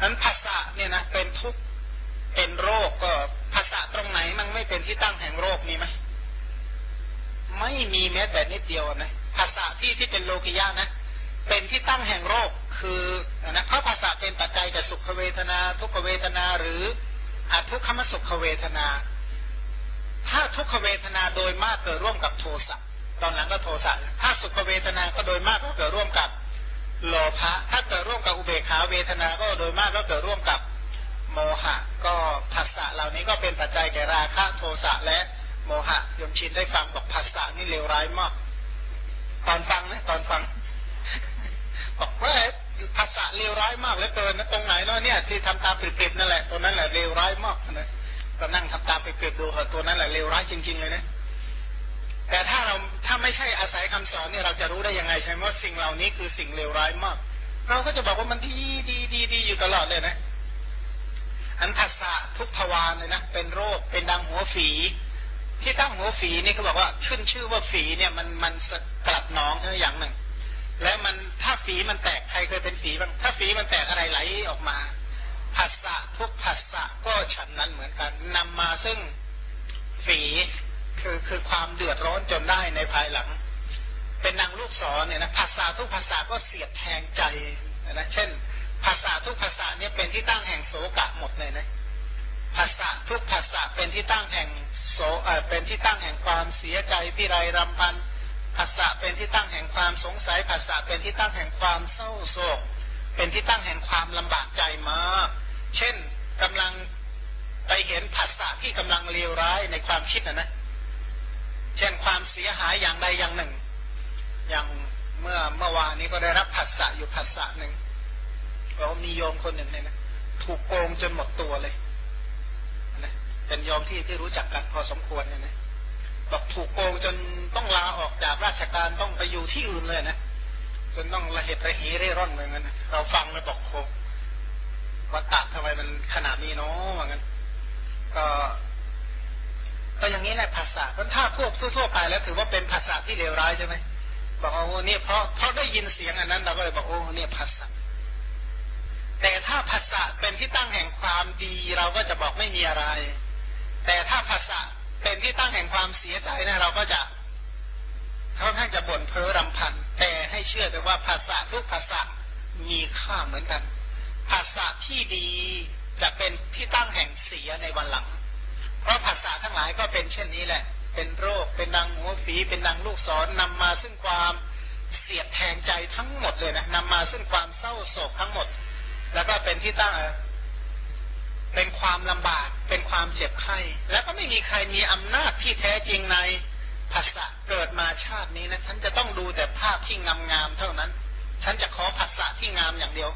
นั้นภาษาเนี่ยนะเป็นทุกข์เป็นโรคก็ภาษาตรงไหนมันไม่เป็นที่ตั้งแห่งโรคมีไหมไม่มีแม้แต่นิดเดียวนะภาษาที่ที่เป็นโลกิยะนะเป็นที่ตั้งแห่งโรคคือนะเพราะภาษาเป็นปัจจัยแก่สุขเวทนา ทุกขเวทนาหรืออทุกขมสุขเวทนา ถ้าทุกขเวทนาโดยมากเกิดร่วมกับโทสะตอนหลังก็โทสะถ้าสุขเวทนาก็โดยมากก็เกิดร่วมกับ โลภะถ้าเกิดร่วมกับอุเบกขาเวทนาก็โดยมากก็เกิดร่วมกับโมหะ ก็ภาษาเหล่านี้ก็เป็นปัจจัยแก่ราคะโทสะและโมหะยมชินได้ฟังบอกภาษานี่เลวร้ายมาก ตอนฟังนะตอนฟังบอกว่าภาษาเลวร้ายมากเหลือเกินนะตรงไหนเนาะเนี่ยที่ทำตาปิดๆนั่นแหละตัวนั้นแหละเลวร้ายมากนะก็นั่งทำตาปิดๆดูเหอะตัวนั้นแหละเลวร้ายจริง ๆเลยนะ แต่ถ้าเราถ้าไม่ใช่อาศัยคำสอนเนี่ยเราจะรู้ได้ยังไงใช่ไหมว่าสิ่งเหล่านี้คือสิ่งเลวร้ายมาก เราก็จะบอกว่ามันดีดีดีดีอยู่ตลอดเลยนะ อันภาษาทุกทวารเลยนะเป็นโรคเป็นดังหัวฝี ที่ตั้งหัวฝีนี่เขาบอกว่าขึ้นชื่อว่าฝีเนี่ยมันมันสกัดน้องเท่าอย่างหนึ่ง แล้วมันถ้าฝีมันแตกใครเคยเป็นฝีบ้างถ้าฝีมันแตกอะไรไหลออกมาภาษาทุกภาษาก็ฉันนั้นเหมือนกันนำมาซึ่งฝี คือคือความเดือดร้อนจนได้ในภายหลัง เป็นนางลูกศรเนี่ยนะภาษาทุกภาษาก็เสียดแทงใจนะเช่น ภาษาทุกภาษาเนี่ยเป็นที่ตั้งแห่งโศกะหมดเลยนะภาษาทุกภาษาเป็นที่ตั้งแห่งโสเออเป็นที่ตั้งแห่งความเสียใจพิไรรำพันภาษาเป็นที่ตั้งแห่งความสงสัยภาษาเป็นที่ตั้งแห่งความเศร้าโศก เป็นที่ตั้งแห่งความลำบากใจมากเช่นกำลังไปเห็นภาษาที่กำลังเลวร้ายในความคิดนะนะ เช่นความเสียหายอย่างใดอย่างหนึ่ง อย่างเมื่อเมื่อวานนี้ก็ได้รับผัสสะอยู่ผัสสะหนึ่งเรามีโยมคนหนึ่งเนี่ยนะถูกโกงจนหมดตัวเลยนะเป็นโยมที่ที่รู้จักกันพอสมควรเนี่ยนะบอกถูกโกงจนต้องลาออกจากราชการต้องไปอยู่ที่อื่นเลยนะจนต้องระเหตุระเหเร่ร่อนเหมือนกันเราฟังแล้วบอกโควัตตะทำไมมันขนาดนี้เนาะเหมือนกันก็ ก็อย่างนี้แหละภาษาเพราะถ้าพวกทั่วๆไปแล้วถือว่าเป็นภาษาที่เลวร้ายใช่ไหมบอกโอ้เนี่ยเพราะเพราะได้ยินเสียงอันนั้นเราก็เลยบอกโอ้เนี่ยภาษาแต่ถ้าภาษาเป็นที่ตั้งแห่งความดีเราก็จะบอกไม่มีอะไร แต่ถ้าภาษาเป็นที่ตั้งแห่งความเสียใจนะเราก็จะค่อนข้างจะบ่นเพ้อรำพันแต่ให้เชื่อแต่ว่าภาษาทุกภาษามีค่าเหมือนกัน ภาษาที่ดีจะเป็นที่ตั้งแห่งเสียในวันหลัง เพราะภาษาทั้งหลายก็เป็นเช่นนี้แหละ เป็นโรค เป็นดังหัวฝี เป็นดังลูกศรนำมาซึ่งความเสียดแทงใจทั้งหมดเลยนะนำมาซึ่งความเศร้าโศกทั้งหมด แล้วก็เป็นที่ตั้งเป็นความลำบาก เป็นความเจ็บไข้ แล้วก็ไม่มีใครมีอำนาจที่แท้จริงในภาษาเกิดมาชาตินี้นะฉันจะต้องดูแต่ภาพที่งามๆเท่านั้น ฉันจะขอภาษาที่งามอย่างเดียว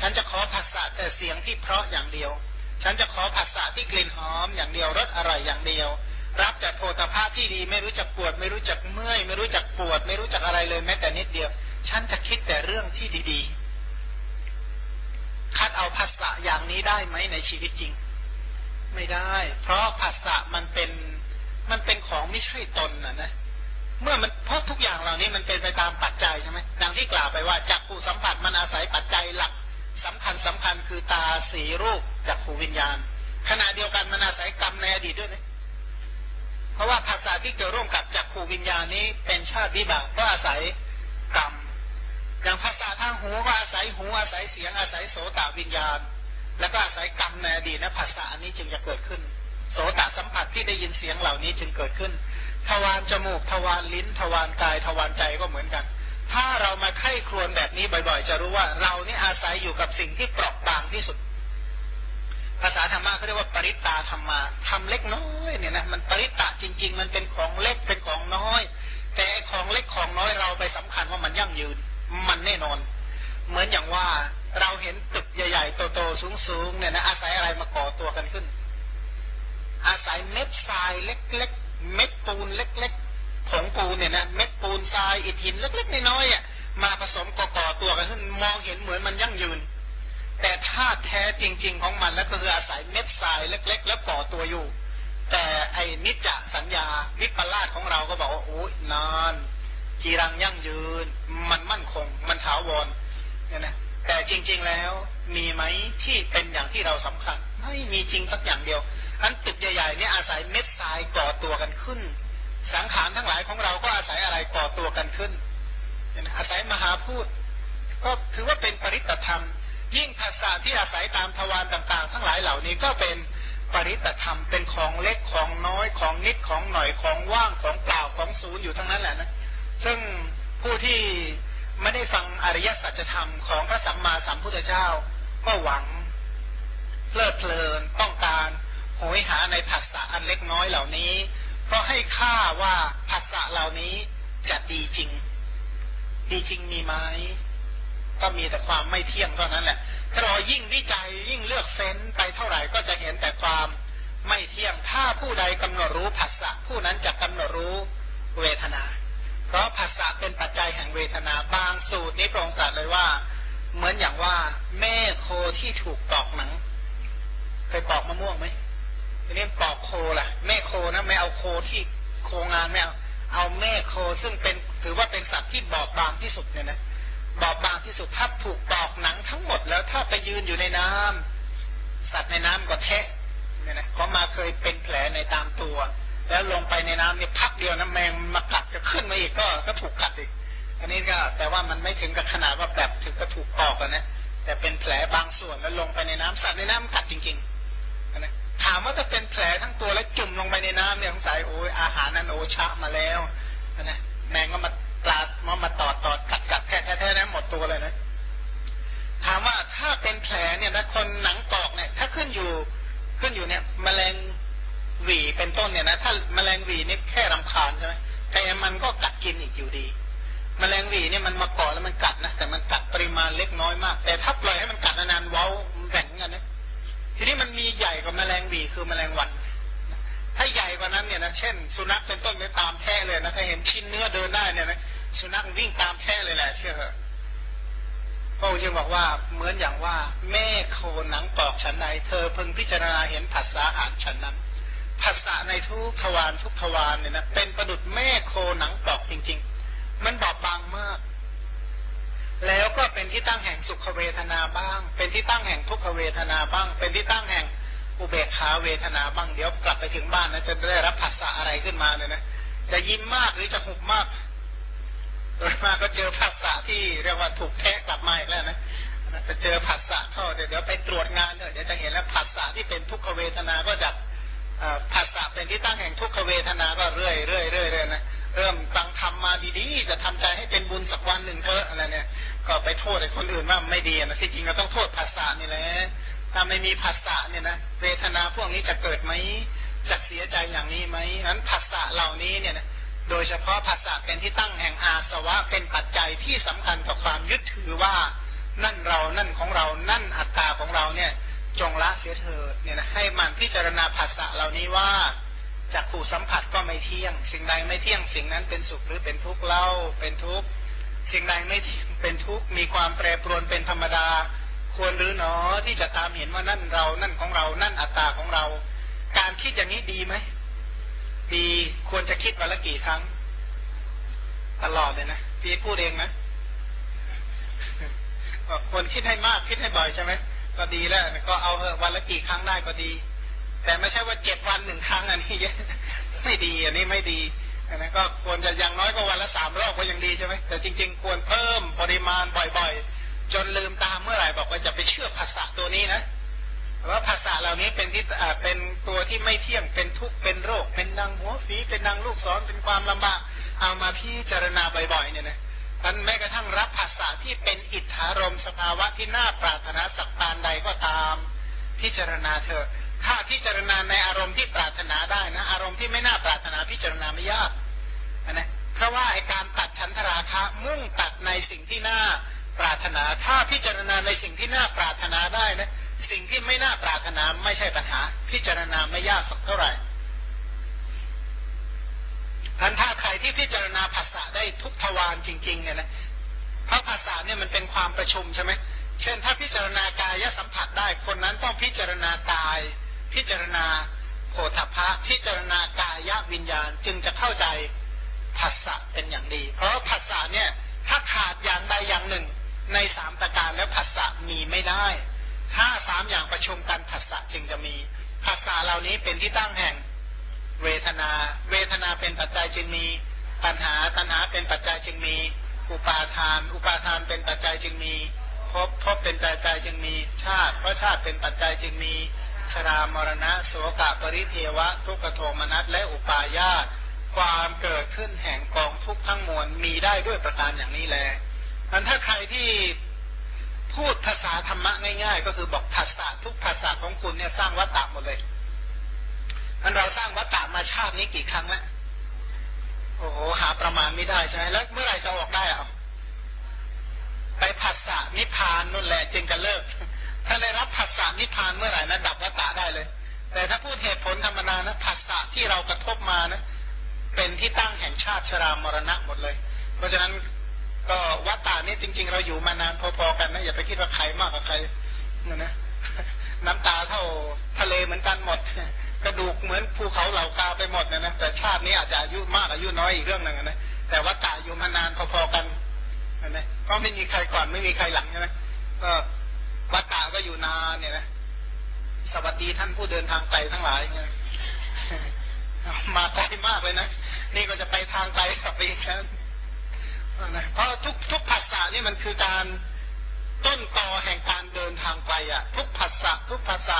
ฉันจะขอภาษาแต่เสียงที่เพราะอย่างเดียว ฉันจะขอผัสสะที่กลิ่นหอมอย่างเดียวรสอร่อยอย่างเดียว รับแต่โพธาภาพที่ดีไม่รู้จักปวด ไม่รู้จักเมื่อย ไม่รู้จักปวด ไม่รู้จักอะไรเลยแม้แต่นิดเดียว ฉันจะคิดแต่เรื่องที่ดีๆ คัดเอาภาษาอย่างนี้ได้ไหมในชีวิตจริง ไม่ได้ เพราะภาษามันเป็นมันเป็นของไม่ใช่ตนนะนะเมื่อมันเพราะทุกอย่างเหล่านี้มันเป็นไปตามปัจจัยใช่ไหมดังที่กล่าวไปว่าจักผู้สัมผัสมันอาศัยปัจจัยหลัก สำคัญสำคัญคือตาสีรูปจากขูวิญญาณ ขณะเดียวกันมันอาศัยกรรมในอดีตด้วยนะเพราะว่าภาษาที่เกิดร่วมกับจักขูวิญญาณนี้เป็นชาติวิบากก็อาศัยกรรมอย่างภาษาทางหูก็อาศัยหูอาศัยเสียงอาศัยโสตวิญญาณ แล้วก็อาศัยกรรมในอดีตนะภาษาอันนี้จึงจะเกิดขึ้น โสตสัมผัสที่ได้ยินเสียงเหล่านี้จึงเกิดขึ้น ทวารจมูก ทวารลิ้น ทวารกาย ทวารใจก็เหมือนกัน ถ้าเรามาไข้ครวนแบบนี้บ่อยๆ จะรู้ว่าเรานี่อาศัยอยู่กับสิ่งที่เปราะบางที่สุด ภาษาธรรมะเขาเรียกว่าปริตตาธรรมาทำเล็กน้อยเนี่ยนะมันปริตตะจริง ๆ มันเป็นของเล็กเป็นของน้อย แต่ของเล็กของน้อยเราไปสำคัญว่ามันยั่งยืน มันแน่นอน เหมือนอย่างว่าเราเห็นตึกใหญ่ๆโตๆสูงๆเนี่ยนะอาศัยอะไรมาก่อตัวกันขึ้น อาศัยเม็ดทรายเล็กๆเม็ดปูนเล็กๆ ผงปูนเนี่ยนะเม็ดปูนทรายอิฐหินเล็กๆน้อยๆอะมาผสมก่อตัวกันขึ้นมองเห็นเหมือนมันยั่งยืน แต่ถ้าแท้จริง ๆ ของมันแล้วก็คืออาศัยเม็ดทรายเล็ก ๆ แล้วก่อตัวอยู่ แต่ไอ้นิจจสัญญาวิปลาสของเราก็บอกว่าโอ้ยนานจีรังยั่งยืน มันมั่นคง มันถาวรเนี่ยนะแต่จริง ๆแล้วมีไหมที่เป็นอย่างที่เราสำคัญ ไม่มีจริงสักอย่างเดียวอันตึกใหญ่ๆเนี่ยอาศัยเม็ดทรายก่อตัวกันขึ้น สังขารทั้งหลายของเราก็อาศัยอะไรก่อตัวกันขึ้น อาศัยมหาพูด ก็ถือว่าเป็นปริตธรรม ยิ่งภาษาที่อาศัยตามทวารต่าง ๆ ทั้งหลายเหล่านี้ก็เป็นปริตธรรม เป็นของเล็กของน้อยของนิดของหน่อยของว่างของเปล่าของศูนย์อยู่ทั้งนั้นแหละนะ ซึ่งผู้ที่ไม่ได้ฟังอริยสัจธรรมของพระสัมมาสัมพุทธเจ้า ก็หวังเพลิดเพลินต้องการโหยหาในภาษาอันเล็กน้อยเหล่านี้ เพราะให้ค่าว่าภาษาเหล่านี้จะดีจริง ดีจริงมีไหมก็มีแต่ความไม่เที่ยงเท่านั้นแหละ ถ้าเรายิ่งวิจัยยิ่งเลือกเฟ้นไปเท่าไหร่ก็จะเห็นแต่ความไม่เที่ยง ถ้าผู้ใดกำหนดรู้ภาษาผู้นั้นจะกำหนดรู้เวทนา เพราะภาษาเป็นปัจจัยแห่งเวทนา บางสูตรนี้พรองค์ตรัสเลยว่า เหมือนอย่างว่า แม่โคที่ถูกตอกหนัง เคยปอกมะม่วงไหม ทีนี้ปอกโคล่ะ แม่โคนะไม่เอาโคที่โคงานไม่เอาเอาแม่โคซึ่งเป็นถือว่าเป็นสัตว์ที่บอบบางที่สุดเนี่ยนะบอบบางที่สุดถ้าถูกปอกหนังทั้งหมดแล้วถ้าไปยืนอยู่ในน้ำสัตว์ในน้ำก็แทะเนี่ยนะเขามาเคยเป็นแผลในตามตัว แล้วลงไปในน้ำเนี่ยพักเดียวน้ำแมงมากัดจะขึ้นมาอีกก็ก็ถูกกัดอีก อันนี้ก็ แต่ว่ามันไม่ถึงกับขนาดว่าแบบถึงก็ถูกปอกนะแต่เป็นแผลบางส่วนแล้วลงไปในน้ำสัตว์ในน้ำกัดจริง ๆ ถามว่าถ้าเป็นแผลทั้งตัวแล้วจุ่มลงไปในน้ำเนี่ยสงสัยโอ้ยอาหารนั้นโอชะมาแล้วนะแมงก็มาปลามามาตอดตอดกัดกัดแท้แท้แท้นั้นหมดตัวเลยนะ ถามว่าถ้าเป็นแผลเนี่ยนะคนหนังปอกเนี่ย ถ้าขึ้นอยู่ขึ้นอยู่เนี่ยแมลงหวีเป็นต้นเนี่ยนะถ้าแมลงหวีนี่แค่รำคาญใช่ไหมแต่มันก็กัดกินอีกอยู่ดีแมลงหวีเนี่ยมันมาเกาะแล้วมันกัดนะแต่มันกัดปริมาณเล็กน้อยมาก แต่ถ้าปล่อยให้มันกัดนานๆเว้าแบ่งกันนะ ทีนี้มันมีใหญ่กว่าแมลงวีคือแมลงวันถ้าใหญ่กว่านั้นเนี่ยนะเช่น สุนัขเป็นต้นไม่ตามแท้เลยนะถ้าเห็นชิ้นเนื้อเดินได้เนี่ยนะสุนัขวิ่งตามแท้เลยแหละเชื่อเถอะพระองค์จึงบอกว่าเหมือนอย่างว่า แม่โคหนังตอกฉันใดเธอพึงพิจารณาเห็นภาษาอ่านฉันนั้นภาษาในทุกทวารทุกทวารเนี่ยนะเป็นประดุดแม่โคหนังตอกจริง ๆ มันบอบบางมาก แล้วก็เป็นที่ตั้งแห่งสุขเวทนาบ้าง เป็นที่ตั้งแห่งทุกขเวทนาบ้าง เป็นที่ตั้งแห่งอุเบกขาเวทนาบ้าง เดี๋ยวกลับไปถึงบ้านนะจะได้รับภาษาอะไรขึ้นมาเลยนะ จะยิ้มมากหรือจะหุบมากโดยมากก็เจอภาษาที่เรียกว่าถูกแทะกลับมาอีกแล้วนะจะเจอภาษาเข้าเดี๋ยวไปตรวจงานเดี๋ยวจะเห็นแล้วภาษาที่เป็นทุกขเวทนาก็จะภาษาเป็นที่ตั้งแห่งทุกขเวทนาก็เรื่อยเรื่อยเรื่อยเรื่อยนะ เริ่มฟังทำมาดีๆ จะทำใจให้เป็นบุญสักวันหนึ่งเถอะอะไรเนี่ย ก็ไปโทษไอ้คนอื่นว่าไม่ดีนะที่จริงก็ต้องโทษภาษานี่แหละถ้าไม่มีภาษาเนี่ยนะเวทนาพวกนี้จะเกิดไหมจะเสียใจอย่างนี้ไหมนั้นภาษาเหล่านี้เนี่ยนะโดยเฉพาะภาษาเป็นที่ตั้งแห่งอาสวะเป็นปัจจัยที่สำคัญต่อความยึดถือว่านั่นเรานั่นของเรา นั่นอัตตาของเราเนี่ย จงละเสียเถิดเนี่ยนะให้มันพิจารณาภาษาเหล่านี้ว่า จากผู้สัมผัสก็ไม่เที่ยง สิ่งใดไม่เที่ยงสิ่งนั้นเป็นสุขหรือเป็นทุกข์เล่าเป็นทุกข์สิ่งใดไม่เป็นทุกข์มีความแปรปรวนเป็นธรรมดา ควรหรือหนอที่จะตามเห็นว่านั่นเรานั่นของเรานั่นอัตตาของเรา การคิดอย่างนี้ดีไหมดีควรจะคิดวันละกี่ครั้ง ตลอดเลยนะพี่พูดเองนะควรคิดให้มากคิดให้บ่อยใช่ไหมก็ดีแล้วก็เอาวันละกี่ครั้งได้ก็ดี แต่ไม่ใช่ว่าเจ็ดวันหนึ่งครั้งอันนี้ไม่ดีอันนี้ไม่ดีนะก็ควรจะอย่างน้อยก็วันละสามรอบก็ยังดีใช่ไหมแต่จริง ๆ ควรเพิ่มปริมาณบ่อยๆ จนลืมตามเมื่อไหร่บอกว่าจะไปเชื่อภาษาตัวนี้นะว่าภาษาเหล่านี้เป็นที่เป็นตัวที่ไม่เที่ยงเป็นทุกข์เป็นโรค เป็นดังหัวฝีเป็นดังลูกศรเป็นความลำบากเอามาพิจารณาบ่อยๆเนี่ยนะมันแม้กระทั่งรับภาษาที่เป็นอิทธารมสภาวะที่น่าปรารถนาสักปานใดก็ตาม พิจารณาเถอะ ถ้าพิจารณาในอารมณ์ที่ปรารถนาได้นะ อารมณ์ที่ไม่น่าปรารถนาพิจารณาไม่ยากนะเพราะว่าไอการตัดชั้นทราคะมุ่งตัดในสิ่งที่น่าปรารถนา ถ้าพิจารณาในสิ่งที่น่าปรารถนาได้นะ สิ่งที่ไม่น่าปรารถนาไม่ใช่ปัญหา พิจารณาไม่ยากสักเท่าไหร่ทันถ้าใครที่พิจารณาภาษาได้ทุกทวารจริงๆเนี่ยนะเพราะภาษาเนี่ยมันเป็นความประชุมใช่ไหมเช่นถ้าพิจารณากายสัมผัสได้คนนั้นต้องพิจารณากาย พิจารณาโผฏฐะพิจารณากายวิญญาณจึงจะเข้าใจภาษาเป็นอย่างดี เพราะภาษาเนี่ยถ้าขาดอย่างใดอย่างหนึ่ง ในสามประการแล้วผัสสะมีไม่ได้ ถ้าสามอย่างประชุมกันผัสสะจึงจะมีผัสสะเหล่านี้เป็นที่ตั้งแห่งเวทนา เวทนาเป็นปัจจัยจึงมีปัญหาตัณหาเป็นปัจจัยจึงมี อุปาทาน อุปาทานเป็นปัจจัยจึงมีภพภพเป็นปัจจัยจึงมีชาติ เพราะชาติเป็นปัจจัยจึงมี ชรามรณะโสกะปริเทวะ ทุกโทมนัสและอุปาญาตความเกิดขึ้นแห่งกองทุกทั้งมวลมีได้ด้วยประการอย่างนี้แลมันถ้าใครที่พูดภาษาธรรมะง่าย ๆ ก็คือบอกภาษาทุกภาษาของคุณเนี่ยสร้างวัตตะหมดเลยมันเราสร้างวัตตะมาชาตินี้กี่ครั้งแล้วโอ้โหหาประมาณไม่ได้ใช่ไหมแล้วเมื่อไหร่จะออกได้อะไปผัสสะนิพพานนั่นแหละจึงจะเลิก ถ้าได้รับผัสสะนิพพานเมื่อไหร่นะดับวัตตะได้เลย แต่ถ้าพูดเหตุผลธรรมดานะผัสสะที่เรากระทบมานะเป็นที่ตั้งแห่งชาติชรามรณะหมดเลย เพราะฉะนั้นก็วัตตานี่จริง ๆ เราอยู่มานานพอๆกันนะอย่าไปคิดว่าใครมากกว่าใครนะนะน้ำตาเท่าทะเลเหมือนกันหมด กระดูกเหมือนภูเขาเหล่ากาไปหมดนะนะแต่ชาตินี้อาจจะอายุมากอายุน้อยอีกเรื่องหนึ่งนะแต่วัตตาอยู่มานานพอๆกันนะก็ไม่มีใครก่อนไม่มีใครหลังใช่ไหมก็ วัตตาก็อยู่นานเนี่ยนะสวัสดีท่านผู้เดินทางไกลทั้งหลายเงี้ยมาไกลมากเลยนะ นี่ก็จะไปทางไกลกับไปอีกแล้วนะเพราะทุกทุกภาษานี่มันคือการต้นตอแห่งการเดินทางไกลอะ ทุกภาษาทุกภาษา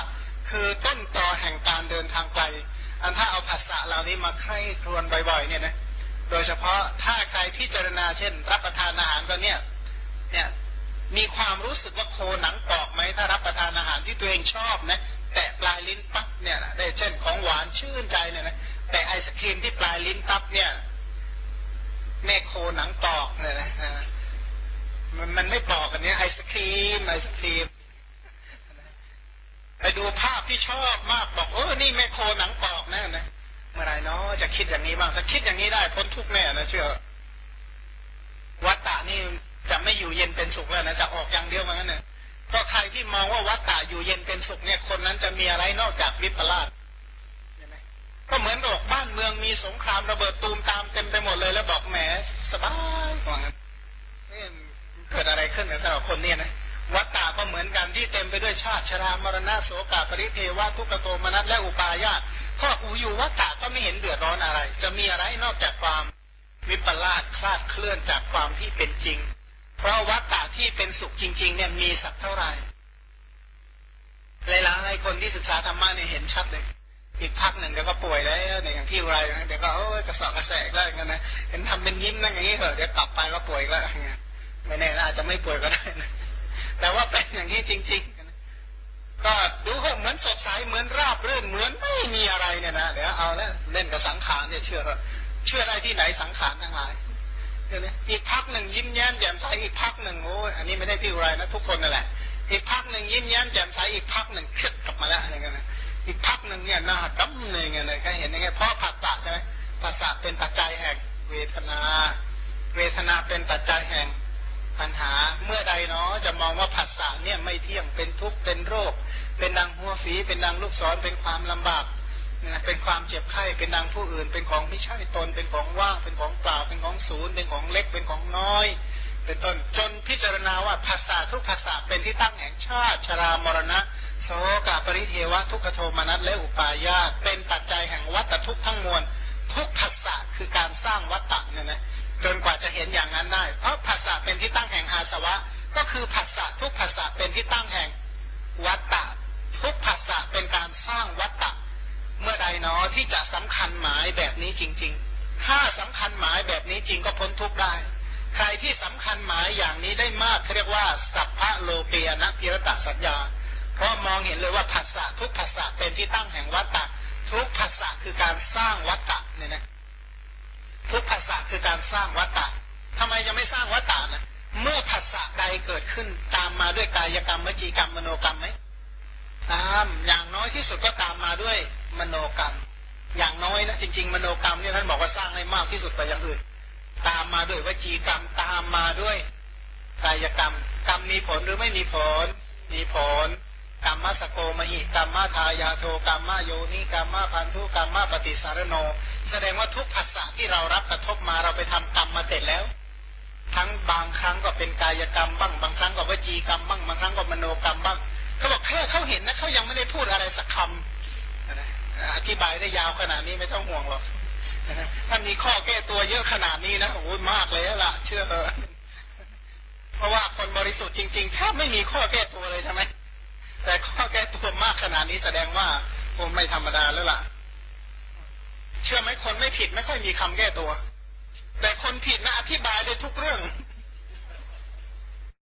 คือต้นตอแห่งการเดินทางไกล อันถ้าเอาภาษาเหล่านี้มาใคร่ครวญบ่อยๆเนี่ยนะโดยเฉพาะถ้าใครพิจารณาเช่น รับประทานอาหารก็เนี่ย เนี่ย มีความรู้สึกว่าโคหนังกรอบไหมถ้ารับประทานอาหารที่ตัวเองชอบนะแตะปลายลิ้นปั๊บเนี่ยได้เช่นของหวานชื่นใจเนี่ยนะแต่ไอศครีมที่ปลายลิ้นปั๊บเนี่ยแม่โคหนังปอกเนี่ยนะมันมันไม่ปอกกันเนี้ยไอศครีมไอศครีมไปดูภาพที่ชอบมากบอกเออนี่แม่โคหนังปอกแน่นะเมื่อไรเนาะจะคิดอย่างนี้บ้างถ้าคิดอย่างนี้ได้พ้นทุกแน่นะเชื่อวัตตานี่ จะไม่อยู่เย็นเป็นสุขแล้วนะจะออกอย่างเดียวมางั้นเนี่ยก็ใครที่มองว่าวัตตาอยู่เย็นเป็นสุขเนี่ยคนนั้นจะมีอะไรนอกจากวิปลาสก็เหมือนบอกบ้านเมืองมีสงครามระเบิดตูมตามเต็มไปหมดเลย แล้วบอกแหมสบายกว่างั้นเกิดอะไรขึ้นสำหรับคนเนี่ยนะวัตตาก็เหมือนกันที่เต็มไปด้วยชาติชรามรณะโสกาปริเทวะทุกโทมนัสและอุปาญาตพออูอยู่วัตตาก็ไม่เห็นเดือดร้อนอะไร จะมีอะไรนอกจากความวิปลาสคลาดเคลื่อนจากความที่เป็นจริง เพราะวัตตาที่เป็นสุขจริง ๆ เนี่ยมีสักเท่าไหร่หลายๆคนที่ศึกษาธรรมะเนี่ยเห็นชัดเลยอีกพักหนึ่งเดี๋ยวก็ป่วยแล้วเนี่ยอย่างที่ไรเดี๋ยวก็โอ้ยกระสอบกระแสกแล้วกันนะเห็นทำเป็นยิ้มนั่งอย่างนี้เหรอเดี๋ยวกลับไปก็ป่วยแล้วไม่แน่อาจจะไม่ป่วยก็ได้นะแต่ว่าเป็นอย่างนี้จริงๆก็ดูเหมือนสดใสเหมือนราบรื่นเหมือนไม่มีอะไรเนี่ยนะเดี๋ยวเอาแล้วเล่นกับสังขารเนี่ยเชื่อเชื่อได้ที่ไหนสังขารทั้งหลาย อีกพักหนึ่งยิ้มแย้มแจ่มใสอีกพักหนึ่งโอ้อันนี้ไม่ได้ที่ไรนะทุกคนนั่นแหละ อีกพักหนึ่งยิ้มแย้มแจ่มใสอีกพักหนึ่งเครียดกลับมาแล้วอะไรเงี้ยอีกพักหนึ่งเนี่ยหน้าดำเลยเงี้ยใครเห็นยังไงเพราะผัสสะใช่ไหมผัสสะเป็นปัจจัยแห่งเวทนา เวทนาเป็นปัจจัยแห่งปัญหาเมื่อใดเนาะจะมองว่าผัสสะเนี่ยไม่เที่ยงเป็นทุกข์เป็นโรค เป็นดังหัวฝีเป็นดังลูกศรเป็นความลำบาก เป็นความเจ็บไข้เป็นดังผู้อื่น เป็นของไม่ใช่ตน เป็นของว่าง เป็นของเปล่า เป็นของศูนย์ เป็นของเล็ก เป็นของน้อย เป็นต้น จนพิจารณาว่าภาษาทุกภาษาเป็นที่ตั้งแห่งชาติชรามรณะ โสกาปริเทวะ ทุกขโทมนัสและอุปาญาตเป็นปัจจัยแห่งวัตทุกทั้งมวล ทุกภาษาคือการสร้างวัตตะเนี่ยนะจนกว่าจะเห็นอย่างนั้นได้ เพราะภาษาเป็นที่ตั้งแห่งอาสวะ ก็คือภาษาทุกภาษาเป็นที่ตั้งแห่งวัตตะ ทุกภาษาเป็นการสร้างวัตตะ เมื่อใดเนาะที่จะสำคัญหมายแบบนี้จริงๆ ถ้าสำคัญหมายแบบนี้จริงก็พ้นทุกได้ ใครที่สำคัญหมายอย่างนี้ได้มากเขาเรียกว่า สัพพะโลเปียนะพิรตสัญญา เพราะมองเห็นเลยว่าภาษาทุกภาษาเป็นที่ตั้งแห่งวัตตะ ทุกภาษาคือการสร้างวัตตะเนี่ยนะทุกภาษาคือการสร้างวัตตะทำไมจะไม่สร้างวัตตะนะเมื่อภาษาใดเกิดขึ้นตามมาด้วยกายกรรมวจีกรรมมโนกรรมไหมตามอย่างน้อยที่สุดก็ตามมาด้วย มโนกรรม อย่างน้อยนะจริง ๆ มโนกรรมเนี่ยท่านบอกว่าสร้างให้มากที่สุดไปอย่างอื่น ตามมาด้วยวจีกรรมตามมาด้วยกายกรรม กรรมมีผลหรือไม่มีผล มีผลกรรมมาสโกมหิกรรมมาทายาโทกรรมมาโยนิกรรมพันธุกรรมปฏิสารโน แสดงว่าทุกภาษาที่เรารับกระทบมาเราไปทำกรรมมาเสร็จแล้ว ทั้งบางครั้งก็เป็นกายกรรมบ้างบางครั้งก็วจีกรรมบ้างบางครั้งก็มโนกรรมบ้างเขาบอกแค่เขาเห็นนะเขายังไม่ได้พูดอะไรสักคำ อธิบายได้ยาวขนาดนี้ไม่ต้องห่วงหรอกถ้ามีข้อแก้ตัวเยอะขนาดนี้นะโอ้ยมากเลยละเชื่อเถอะเพราะว่าคนบริสุทธิ์จริงๆแทบไม่มีข้อแก้ตัวเลยใช่ไหมแต่ข้อแก้ตัวมากขนาดนี้แสดงว่าโอ้ไม่ธรรมดาแล้วล่ะ เชื่อไหมคนไม่ผิดไม่ค่อยมีคำแก้ตัว แต่คนผิดนะอธิบายได้ทุกเรื่อง